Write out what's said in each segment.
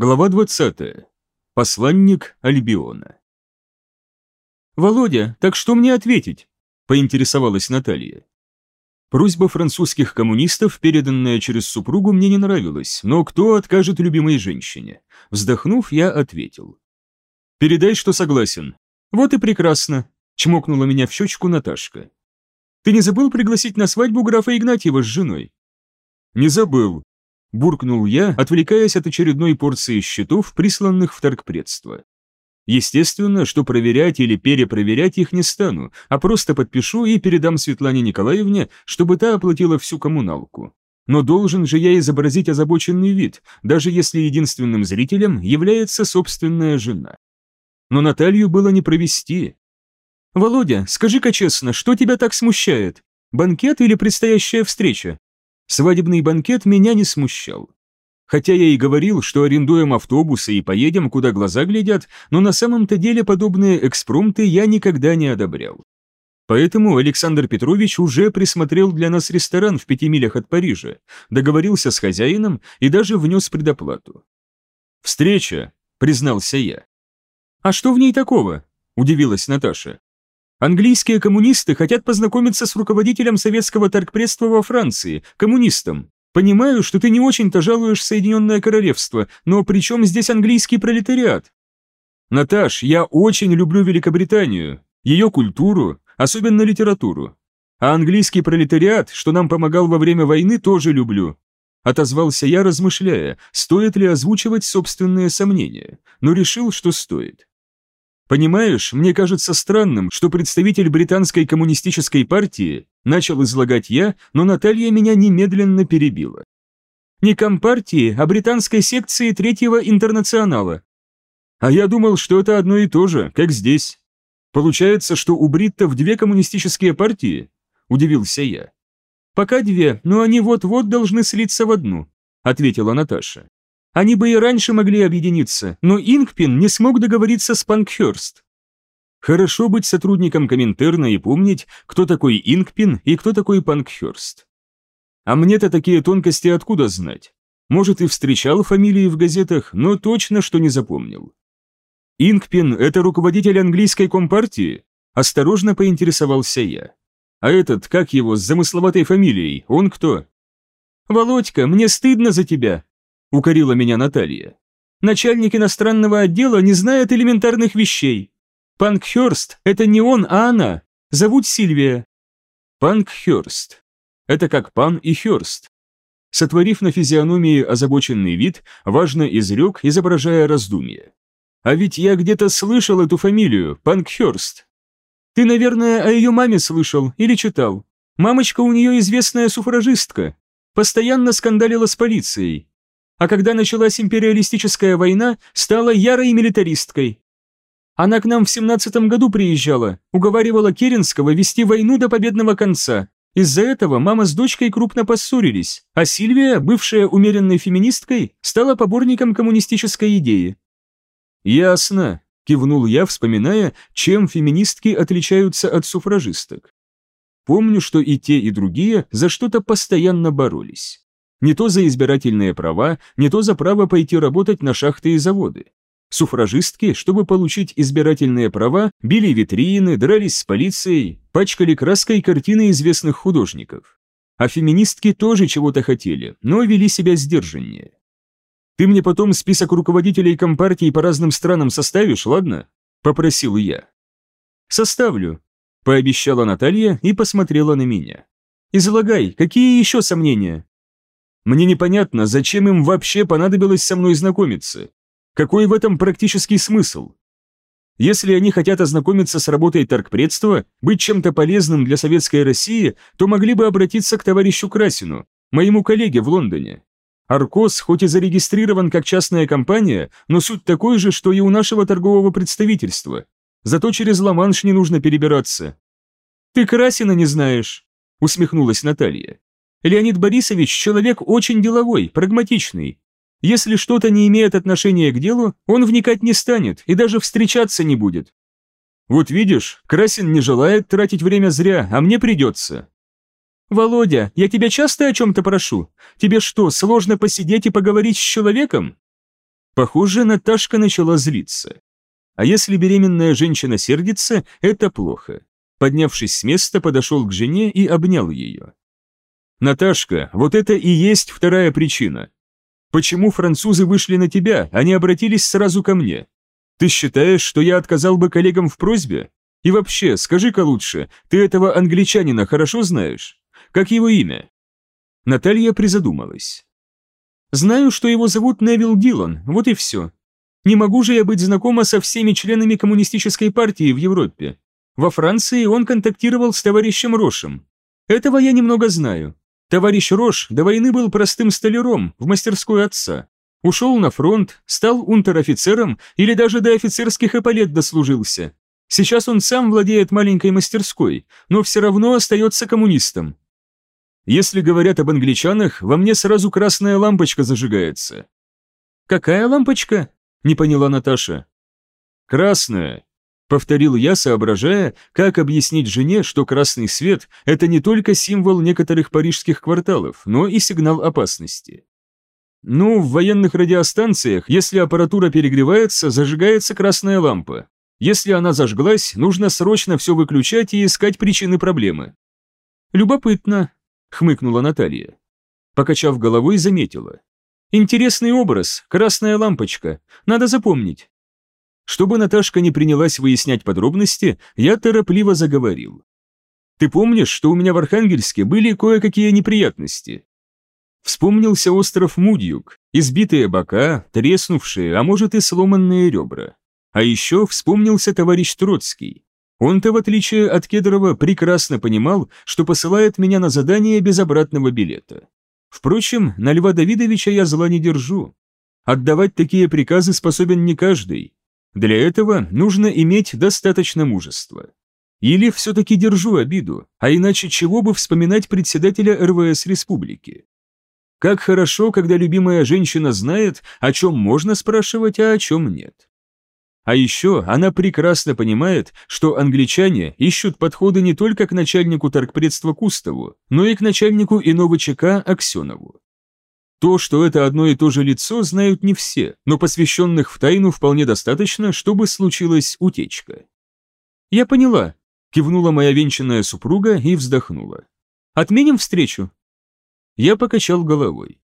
Глава 20. Посланник Альбиона. «Володя, так что мне ответить?» – поинтересовалась Наталья. Просьба французских коммунистов, переданная через супругу, мне не нравилась, но кто откажет любимой женщине? Вздохнув, я ответил. «Передай, что согласен». «Вот и прекрасно», – чмокнула меня в щечку Наташка. «Ты не забыл пригласить на свадьбу графа Игнатьева с женой?» «Не забыл», буркнул я, отвлекаясь от очередной порции счетов, присланных в торгпредство. Естественно, что проверять или перепроверять их не стану, а просто подпишу и передам Светлане Николаевне, чтобы та оплатила всю коммуналку. Но должен же я изобразить озабоченный вид, даже если единственным зрителем является собственная жена. Но Наталью было не провести. «Володя, скажи-ка честно, что тебя так смущает? Банкет или предстоящая встреча?» Свадебный банкет меня не смущал. Хотя я и говорил, что арендуем автобусы и поедем, куда глаза глядят, но на самом-то деле подобные экспромты я никогда не одобрял. Поэтому Александр Петрович уже присмотрел для нас ресторан в пяти милях от Парижа, договорился с хозяином и даже внес предоплату. «Встреча», — признался я. «А что в ней такого?» — удивилась Наташа. Английские коммунисты хотят познакомиться с руководителем советского торгпредства во Франции, коммунистом. Понимаю, что ты не очень-то жалуешь Соединенное Королевство, но при чем здесь английский пролетариат? Наташ, я очень люблю Великобританию, ее культуру, особенно литературу. А английский пролетариат, что нам помогал во время войны, тоже люблю. Отозвался я, размышляя, стоит ли озвучивать собственные сомнения, но решил, что стоит. Понимаешь, мне кажется странным, что представитель британской коммунистической партии начал излагать я, но Наталья меня немедленно перебила. Не компартии, а британской секции Третьего Интернационала. А я думал, что это одно и то же, как здесь. Получается, что у бриттов две коммунистические партии? Удивился я. Пока две, но они вот-вот должны слиться в одну, ответила Наташа. Они бы и раньше могли объединиться, но Инкпин не смог договориться с Панкхёрст. Хорошо быть сотрудником Коминтерна и помнить, кто такой Инкпин и кто такой Панкхёрст. А мне-то такие тонкости откуда знать? Может, и встречал фамилии в газетах, но точно что не запомнил. Инкпин – это руководитель английской компартии? Осторожно поинтересовался я. А этот, как его, с замысловатой фамилией, он кто? «Володька, мне стыдно за тебя», — укорила меня Наталья. «Начальник иностранного отдела не знает элементарных вещей. Панкхёрст — это не он, а она. Зовут Сильвия». Панкхёрст. Это как пан и хёрст. Сотворив на физиономии озабоченный вид, важно изрек, изображая раздумье. «А ведь я где-то слышал эту фамилию, Панкхёрст». «Ты, наверное, о ее маме слышал или читал. Мамочка у нее известная суфражистка. Постоянно скандалила с полицией а когда началась империалистическая война, стала ярой милитаристкой. Она к нам в семнадцатом году приезжала, уговаривала Керенского вести войну до победного конца. Из-за этого мама с дочкой крупно поссорились, а Сильвия, бывшая умеренной феминисткой, стала поборником коммунистической идеи. «Ясно», – кивнул я, вспоминая, чем феминистки отличаются от суфражисток. Помню, что и те, и другие за что-то постоянно боролись. Не то за избирательные права, не то за право пойти работать на шахты и заводы. Суфражистки, чтобы получить избирательные права, били витрины, дрались с полицией, пачкали краской картины известных художников. А феминистки тоже чего-то хотели, но вели себя сдержаннее. «Ты мне потом список руководителей компартии по разным странам составишь, ладно?» – попросил я. «Составлю», – пообещала Наталья и посмотрела на меня. «Излагай, какие еще сомнения?» Мне непонятно, зачем им вообще понадобилось со мной знакомиться. Какой в этом практический смысл? Если они хотят ознакомиться с работой торгпредства, быть чем-то полезным для советской России, то могли бы обратиться к товарищу Красину, моему коллеге в Лондоне. Аркос хоть и зарегистрирован как частная компания, но суть такой же, что и у нашего торгового представительства. Зато через Ла-Манш не нужно перебираться. «Ты Красина не знаешь», — усмехнулась Наталья. Леонид Борисович человек очень деловой, прагматичный. Если что-то не имеет отношения к делу, он вникать не станет и даже встречаться не будет. Вот видишь, Красин не желает тратить время зря, а мне придется. Володя, я тебя часто о чем-то прошу? Тебе что, сложно посидеть и поговорить с человеком? Похоже, Наташка начала злиться. А если беременная женщина сердится, это плохо. Поднявшись с места, подошел к жене и обнял ее. «Наташка, вот это и есть вторая причина. Почему французы вышли на тебя, а не обратились сразу ко мне? Ты считаешь, что я отказал бы коллегам в просьбе? И вообще, скажи-ка лучше, ты этого англичанина хорошо знаешь? Как его имя?» Наталья призадумалась. «Знаю, что его зовут Невил Дилан, вот и все. Не могу же я быть знакома со всеми членами коммунистической партии в Европе. Во Франции он контактировал с товарищем Рошем. Этого я немного знаю. Товарищ Рош до войны был простым столяром в мастерской отца. Ушел на фронт, стал унтер-офицером или даже до офицерских эполет дослужился. Сейчас он сам владеет маленькой мастерской, но все равно остается коммунистом. Если говорят об англичанах, во мне сразу красная лампочка зажигается. «Какая лампочка?» – не поняла Наташа. «Красная», – повторил я, соображая, как объяснить жене, что красный свет – это не только символ некоторых парижских кварталов, но и сигнал опасности. Ну, в военных радиостанциях, если аппаратура перегревается, зажигается красная лампа. Если она зажглась, нужно срочно все выключать и искать причины проблемы. «Любопытно», — хмыкнула Наталья. Покачав головой, заметила. «Интересный образ, красная лампочка, надо запомнить». Чтобы Наташка не принялась выяснять подробности, я торопливо заговорил. «Ты помнишь, что у меня в Архангельске были кое-какие неприятности?» Вспомнился остров Мудьюк, избитые бока, треснувшие, а может и сломанные ребра. А еще вспомнился товарищ Троцкий. Он-то, в отличие от Кедрова, прекрасно понимал, что посылает меня на задание без обратного билета. Впрочем, на Льва Давидовича я зла не держу. Отдавать такие приказы способен не каждый. Для этого нужно иметь достаточно мужества. Или все-таки держу обиду, а иначе чего бы вспоминать председателя РВС Республики? Как хорошо, когда любимая женщина знает, о чем можно спрашивать, а о чем нет. А еще она прекрасно понимает, что англичане ищут подходы не только к начальнику торгпредства Кустову, но и к начальнику иного ЧК Аксенову. То, что это одно и то же лицо, знают не все, но посвященных в тайну вполне достаточно, чтобы случилась утечка. «Я поняла», – кивнула моя венчанная супруга и вздохнула. «Отменим встречу?» Я покачал головой.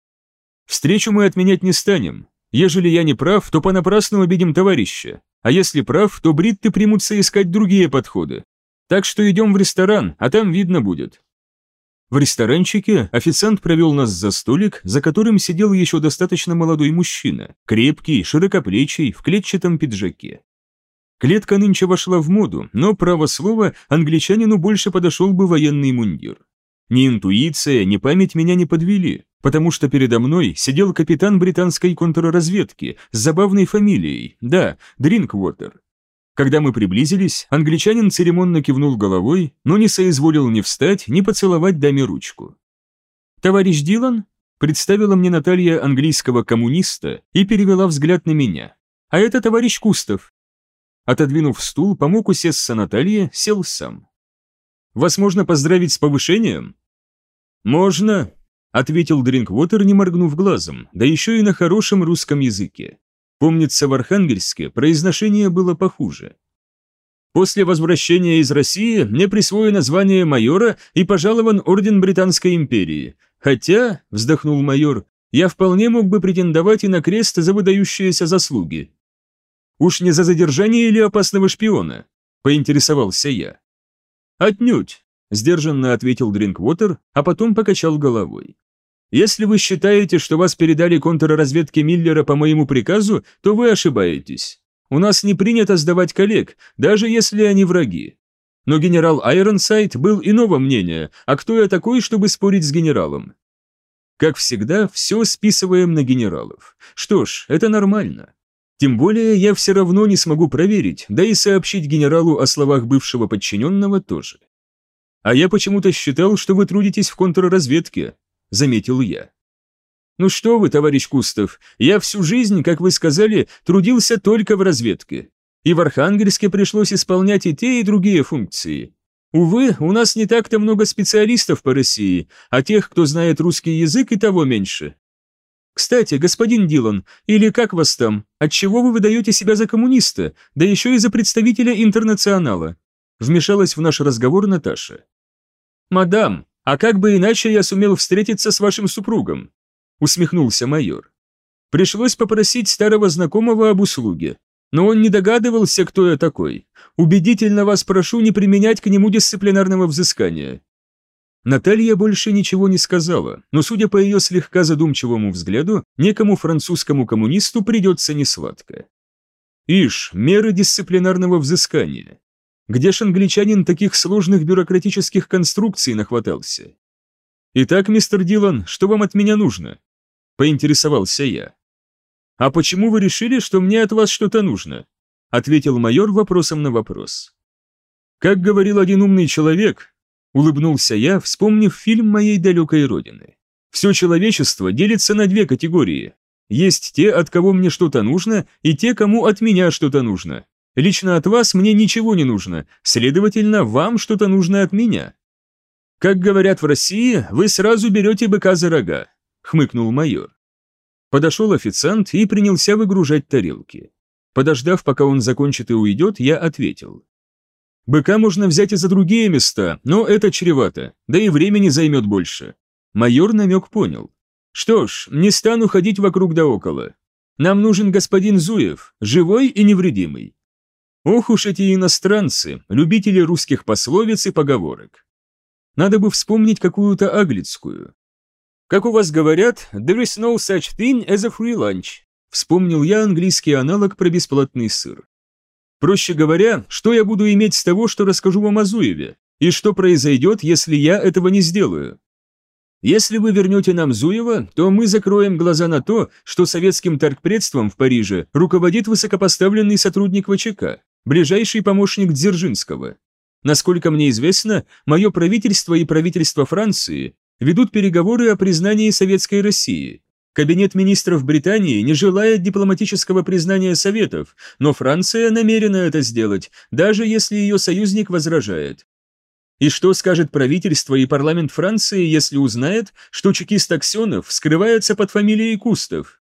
«Встречу мы отменять не станем. Ежели я не прав, то понапрасну обидим товарища. А если прав, то бритты примутся искать другие подходы. Так что идем в ресторан, а там видно будет. В ресторанчике официант провел нас за столик, за которым сидел еще достаточно молодой мужчина, крепкий, широкоплечий, в клетчатом пиджаке. Клетка нынче вошла в моду, но, право слово, англичанину больше подошел бы военный мундир. Ни интуиция, ни память меня не подвели, потому что передо мной сидел капитан британской контрразведки с забавной фамилией, да, Дринквотер. Когда мы приблизились, англичанин церемонно кивнул головой, но не соизволил ни встать, ни поцеловать даме ручку. «Товарищ Дилан?» – представила мне Наталья английского коммуниста и перевела взгляд на меня. «А это товарищ Кустов». Отодвинув стул, помог усесться Наталье, сел сам. «Вас можно поздравить с повышением?» «Можно», — ответил Дринквотер, не моргнув глазом, да еще и на хорошем русском языке. Помнится, в Архангельске произношение было похуже. После возвращения из России мне присвоено звание майора и пожалован орден Британской империи. Хотя, вздохнул майор, я вполне мог бы претендовать и на крест за выдающиеся заслуги. Уж не за задержание или опасного шпиона? Поинтересовался я. Отнюдь. Сдержанно ответил Дринквотер, а потом покачал головой. «Если вы считаете, что вас передали контрразведке Миллера по моему приказу, то вы ошибаетесь. У нас не принято сдавать коллег, даже если они враги. Но генерал Айронсайд был иного мнения, а кто я такой, чтобы спорить с генералом? Как всегда, все списываем на генералов. Что ж, это нормально. Тем более я все равно не смогу проверить, да и сообщить генералу о словах бывшего подчиненного тоже. «А я почему-то считал, что вы трудитесь в контрразведке», — заметил я. «Ну что вы, товарищ Кустов, я всю жизнь, как вы сказали, трудился только в разведке. И в Архангельске пришлось исполнять и те, и другие функции. Увы, у нас не так-то много специалистов по России, а тех, кто знает русский язык, и того меньше. Кстати, господин Дилан, или как вас там, отчего вы выдаете себя за коммуниста, да еще и за представителя интернационала?» Вмешалась в наш разговор Наташа. «Мадам, а как бы иначе я сумел встретиться с вашим супругом?» Усмехнулся майор. Пришлось попросить старого знакомого об услуге. Но он не догадывался, кто я такой. Убедительно вас прошу не применять к нему дисциплинарного взыскания. Наталья больше ничего не сказала, но, судя по ее слегка задумчивому взгляду, некому французскому коммунисту придется несладко. Ишь, меры дисциплинарного взыскания. Где ж англичанин таких сложных бюрократических конструкций нахватался? Итак, мистер Дилан, что вам от меня нужно? Поинтересовался я. А почему вы решили, что мне от вас что-то нужно? Ответил майор вопросом на вопрос. Как говорил один умный человек, Улыбнулся я, вспомнив фильм моей далекой родины. Все человечество делится на две категории. Есть те, от кого мне что-то нужно, и те, кому от меня что-то нужно. Лично от вас мне ничего не нужно, следовательно, вам что-то нужно от меня. Как говорят в России, вы сразу берете быка за рога, хмыкнул майор. Подошел официант и принялся выгружать тарелки. Подождав, пока он закончит и уйдет, я ответил. Быка можно взять и за другие места, но это чревато, да и времени займет больше. Майор намек понял. Что ж, не стану ходить вокруг да около. Нам нужен господин Зуев, живой и невредимый. Ох уж эти иностранцы, любители русских пословиц и поговорок. Надо бы вспомнить какую-то аглицкую. Как у вас говорят, there is no such thing as a free lunch. Вспомнил я английский аналог про бесплатный сыр. Проще говоря, что я буду иметь с того, что расскажу вам о Зуеве, и что произойдет, если я этого не сделаю. Если вы вернете нам Зуева, то мы закроем глаза на то, что советским торгпредством в Париже руководит высокопоставленный сотрудник ВЧК, ближайший помощник Дзержинского. Насколько мне известно, мое правительство и правительство Франции ведут переговоры о признании Советской России, Кабинет министров Британии не желает дипломатического признания Советов, но Франция намерена это сделать, даже если ее союзник возражает. И что скажет правительство и парламент Франции, если узнает, что чекист Аксенов скрывается под фамилией Кустов?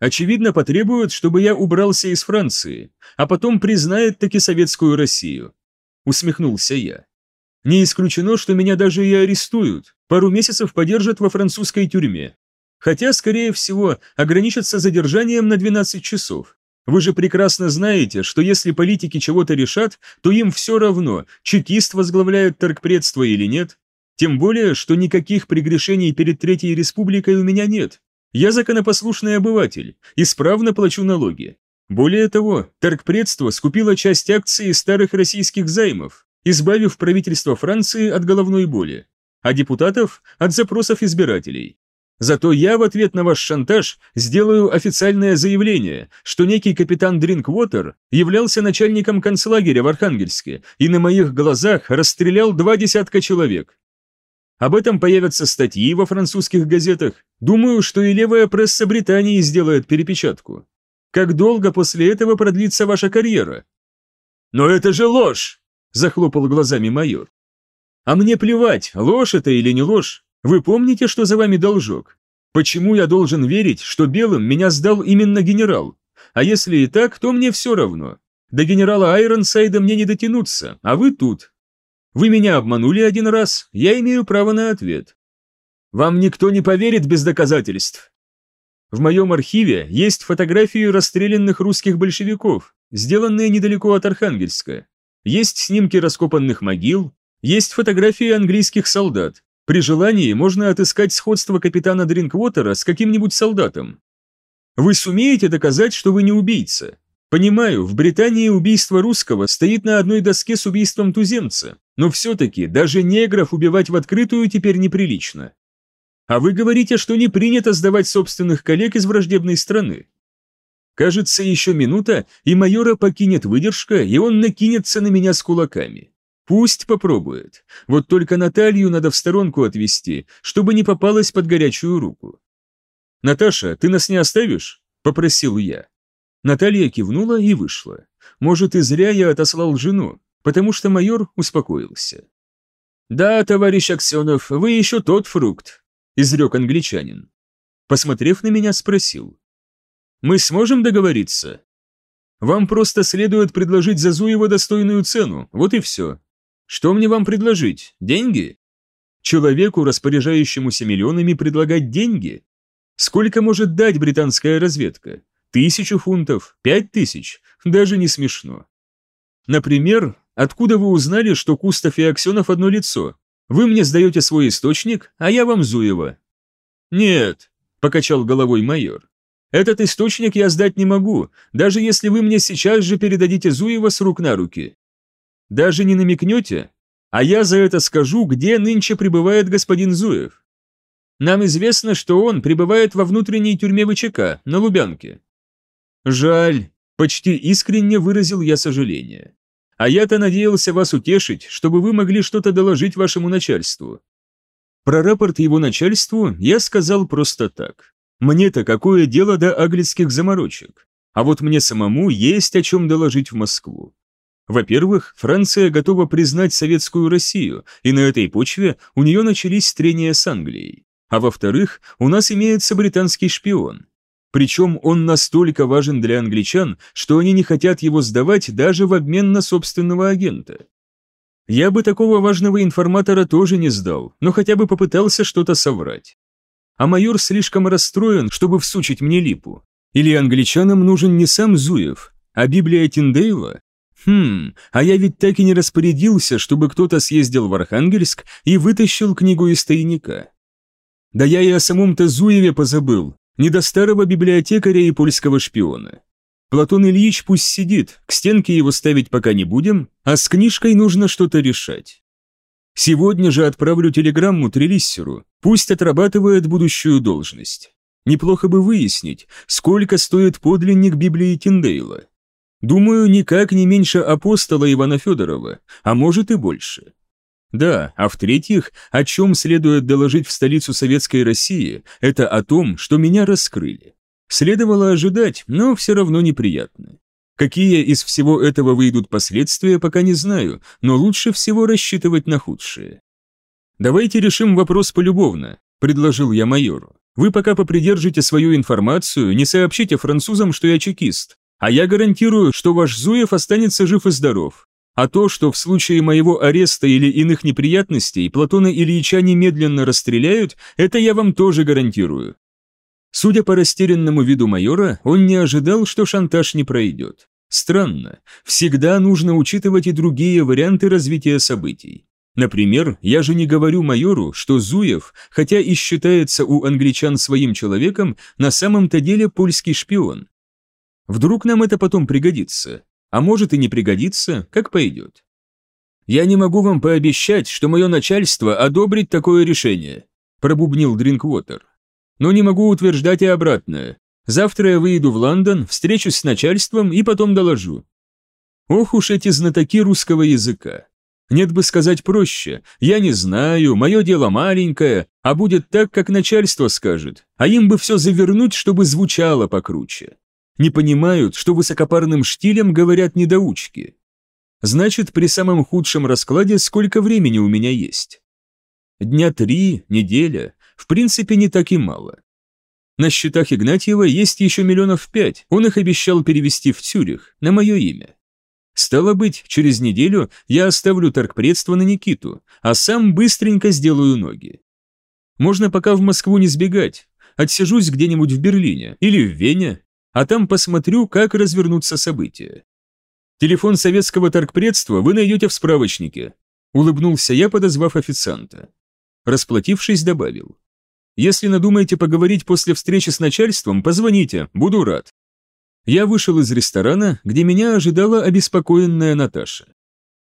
Очевидно, потребуют, чтобы я убрался из Франции, а потом признает таки советскую Россию. Усмехнулся я. Не исключено, что меня даже и арестуют, пару месяцев подержат во французской тюрьме. Хотя, скорее всего, ограничатся задержанием на 12 часов. Вы же прекрасно знаете, что если политики чего-то решат, то им все равно, чекист возглавляет торгпредство или нет. Тем более, что никаких прегрешений перед Третьей Республикой у меня нет. Я законопослушный обыватель, исправно плачу налоги. Более того, торгпредство скупило часть акций старых российских займов, избавив правительство Франции от головной боли, а депутатов – от запросов избирателей. Зато я в ответ на ваш шантаж сделаю официальное заявление, что некий капитан Дринквотер являлся начальником концлагеря в Архангельске и на моих глазах расстрелял два десятка человек. Об этом появятся статьи во французских газетах. Думаю, что и левая пресса Британии сделает перепечатку. Как долго после этого продлится ваша карьера? Но это же ложь! Захлопал глазами майор. А мне плевать, ложь это или не ложь. Вы помните, что за вами должок? Почему я должен верить, что белым меня сдал именно генерал? А если и так, то мне все равно. До генерала Айронсайда мне не дотянуться, а вы тут. Вы меня обманули один раз, я имею право на ответ. Вам никто не поверит без доказательств. В моем архиве есть фотографии расстрелянных русских большевиков, сделанные недалеко от Архангельска. Есть снимки раскопанных могил, есть фотографии английских солдат, при желании можно отыскать сходство капитана Дринквотера с каким-нибудь солдатом. Вы сумеете доказать, что вы не убийца? Понимаю, в Британии убийство русского стоит на одной доске с убийством туземца, но все-таки даже негров убивать в открытую теперь неприлично. А вы говорите, что не принято сдавать собственных коллег из враждебной страны. Кажется, еще минута, и майора покинет выдержка, и он накинется на меня с кулаками. Пусть попробует. Вот только Наталью надо в сторонку отвести, чтобы не попалась под горячую руку. «Наташа, ты нас не оставишь?» – попросил я. Наталья кивнула и вышла. Может, и зря я отослал жену, потому что майор успокоился. «Да, товарищ Аксенов, вы еще тот фрукт», – изрек англичанин. Посмотрев на меня, спросил. «Мы сможем договориться?» «Вам просто следует предложить Зазуева достойную цену, вот и все. Что мне вам предложить? Деньги?» Человеку, распоряжающемуся миллионами, предлагать деньги? Сколько может дать британская разведка? Тысячу фунтов? Пять тысяч? Даже не смешно. Например, откуда вы узнали, что Кустов и Аксенов одно лицо? Вы мне сдаете свой источник, а я вам Зуева. Нет, покачал головой майор. Этот источник я сдать не могу, даже если вы мне сейчас же передадите Зуева с рук на руки. Даже не намекнете? А я за это скажу, где нынче пребывает господин Зуев. Нам известно, что он пребывает во внутренней тюрьме ВЧК, на Лубянке. Жаль, почти искренне выразил я сожаление. А я-то надеялся вас утешить, чтобы вы могли что-то доложить вашему начальству. Про рапорт его начальству я сказал просто так. Мне-то какое дело до аглицких заморочек? А вот мне самому есть о чем доложить в Москву. Во-первых, Франция готова признать советскую Россию, и на этой почве у нее начались трения с Англией. А во-вторых, у нас имеется британский шпион. Причем он настолько важен для англичан, что они не хотят его сдавать даже в обмен на собственного агента. Я бы такого важного информатора тоже не сдал, но хотя бы попытался что-то соврать. А майор слишком расстроен, чтобы всучить мне липу. Или англичанам нужен не сам Зуев, а Библия Тиндейла? Хм, а я ведь так и не распорядился, чтобы кто-то съездил в Архангельск и вытащил книгу из тайника. Да я и о самом-то Зуеве позабыл, не до старого библиотекаря и польского шпиона. Платон Ильич пусть сидит, к стенке его ставить пока не будем, а с книжкой нужно что-то решать. Сегодня же отправлю телеграмму Трелиссеру, пусть отрабатывает будущую должность. Неплохо бы выяснить, сколько стоит подлинник Библии Тиндейла. Думаю, никак не меньше апостола Ивана Федорова, а может и больше. Да, а в-третьих, о чем следует доложить в столицу Советской России, это о том, что меня раскрыли. Следовало ожидать, но все равно неприятно. Какие из всего этого выйдут последствия, пока не знаю, но лучше всего рассчитывать на худшее. «Давайте решим вопрос полюбовно», – предложил я майору. «Вы пока попридержите свою информацию, не сообщите французам, что я чекист, а я гарантирую, что ваш Зуев останется жив и здоров. А то, что в случае моего ареста или иных неприятностей Платона Ильича немедленно расстреляют, это я вам тоже гарантирую. Судя по растерянному виду майора, он не ожидал, что шантаж не пройдет. Странно, всегда нужно учитывать и другие варианты развития событий. Например, я же не говорю майору, что Зуев, хотя и считается у англичан своим человеком, на самом-то деле польский шпион. Вдруг нам это потом пригодится, а может и не пригодится, как пойдет. «Я не могу вам пообещать, что мое начальство одобрит такое решение», пробубнил Дринквотер. «Но не могу утверждать и обратное. Завтра я выйду в Лондон, встречусь с начальством и потом доложу». Ох уж эти знатоки русского языка. Нет бы сказать проще. Я не знаю, мое дело маленькое, а будет так, как начальство скажет. А им бы все завернуть, чтобы звучало покруче не понимают, что высокопарным штилем говорят недоучки. Значит, при самом худшем раскладе сколько времени у меня есть? Дня три, неделя, в принципе, не так и мало. На счетах Игнатьева есть еще миллионов пять, он их обещал перевести в Цюрих, на мое имя. Стало быть, через неделю я оставлю торгпредство на Никиту, а сам быстренько сделаю ноги. Можно пока в Москву не сбегать, отсижусь где-нибудь в Берлине или в Вене, а там посмотрю, как развернутся события. Телефон советского торгпредства вы найдете в справочнике. Улыбнулся я, подозвав официанта. Расплатившись, добавил. Если надумаете поговорить после встречи с начальством, позвоните, буду рад. Я вышел из ресторана, где меня ожидала обеспокоенная Наташа.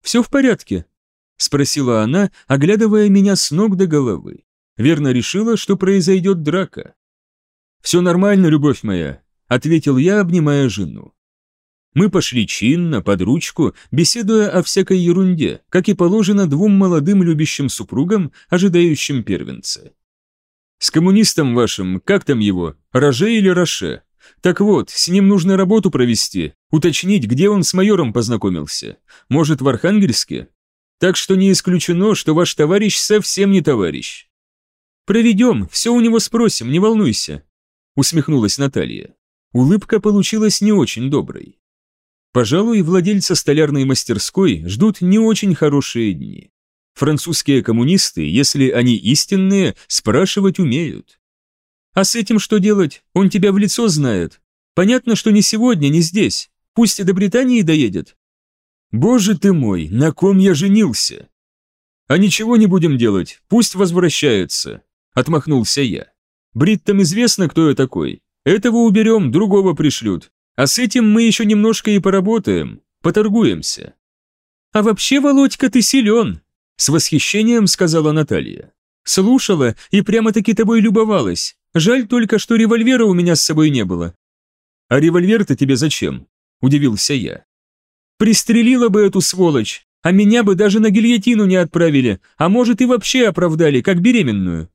«Все в порядке?» – спросила она, оглядывая меня с ног до головы. Верно решила, что произойдет драка. «Все нормально, любовь моя ответил я, обнимая жену. Мы пошли чинно, под ручку, беседуя о всякой ерунде, как и положено двум молодым любящим супругам, ожидающим первенца. «С коммунистом вашим, как там его, Роже или Роше? Так вот, с ним нужно работу провести, уточнить, где он с майором познакомился. Может, в Архангельске? Так что не исключено, что ваш товарищ совсем не товарищ». «Проведем, все у него спросим, не волнуйся», усмехнулась Наталья. Улыбка получилась не очень доброй. Пожалуй, владельца столярной мастерской ждут не очень хорошие дни. Французские коммунисты, если они истинные, спрашивать умеют. А с этим что делать? Он тебя в лицо знает. Понятно, что не сегодня, не здесь. Пусть и до Британии доедет. Боже ты мой, на ком я женился? А ничего не будем делать, пусть возвращается. Отмахнулся я. Бриттам известно, кто я такой. Этого уберем, другого пришлют. А с этим мы еще немножко и поработаем, поторгуемся. А вообще, Володька, ты силен, с восхищением сказала Наталья. Слушала и прямо-таки тобой любовалась. Жаль только, что револьвера у меня с собой не было. А револьвер-то тебе зачем? Удивился я. Пристрелила бы эту сволочь, а меня бы даже на гильотину не отправили, а может и вообще оправдали, как беременную.